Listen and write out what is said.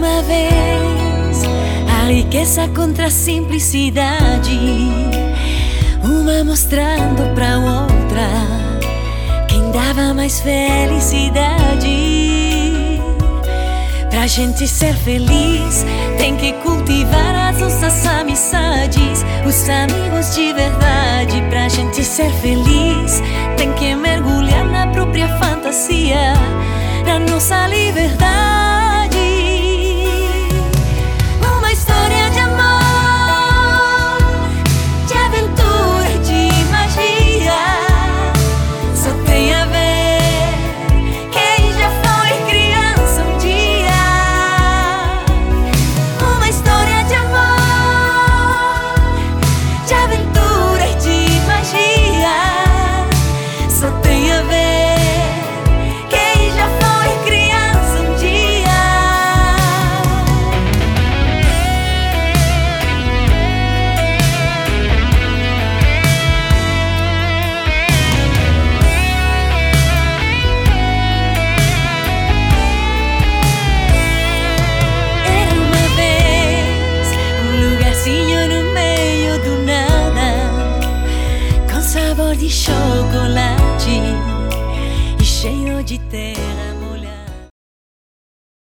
uma vez a riqueza contra a simplicidade, uma mostrando pra outra quem dava mais felicidade. Pra gente ser feliz, tem que cultivar as nossas amizades, os amigos de verdade. Pra gente ser feliz, tem que mergulhar na própria fantasia, na nossa liberdade. Sabor di cioccolato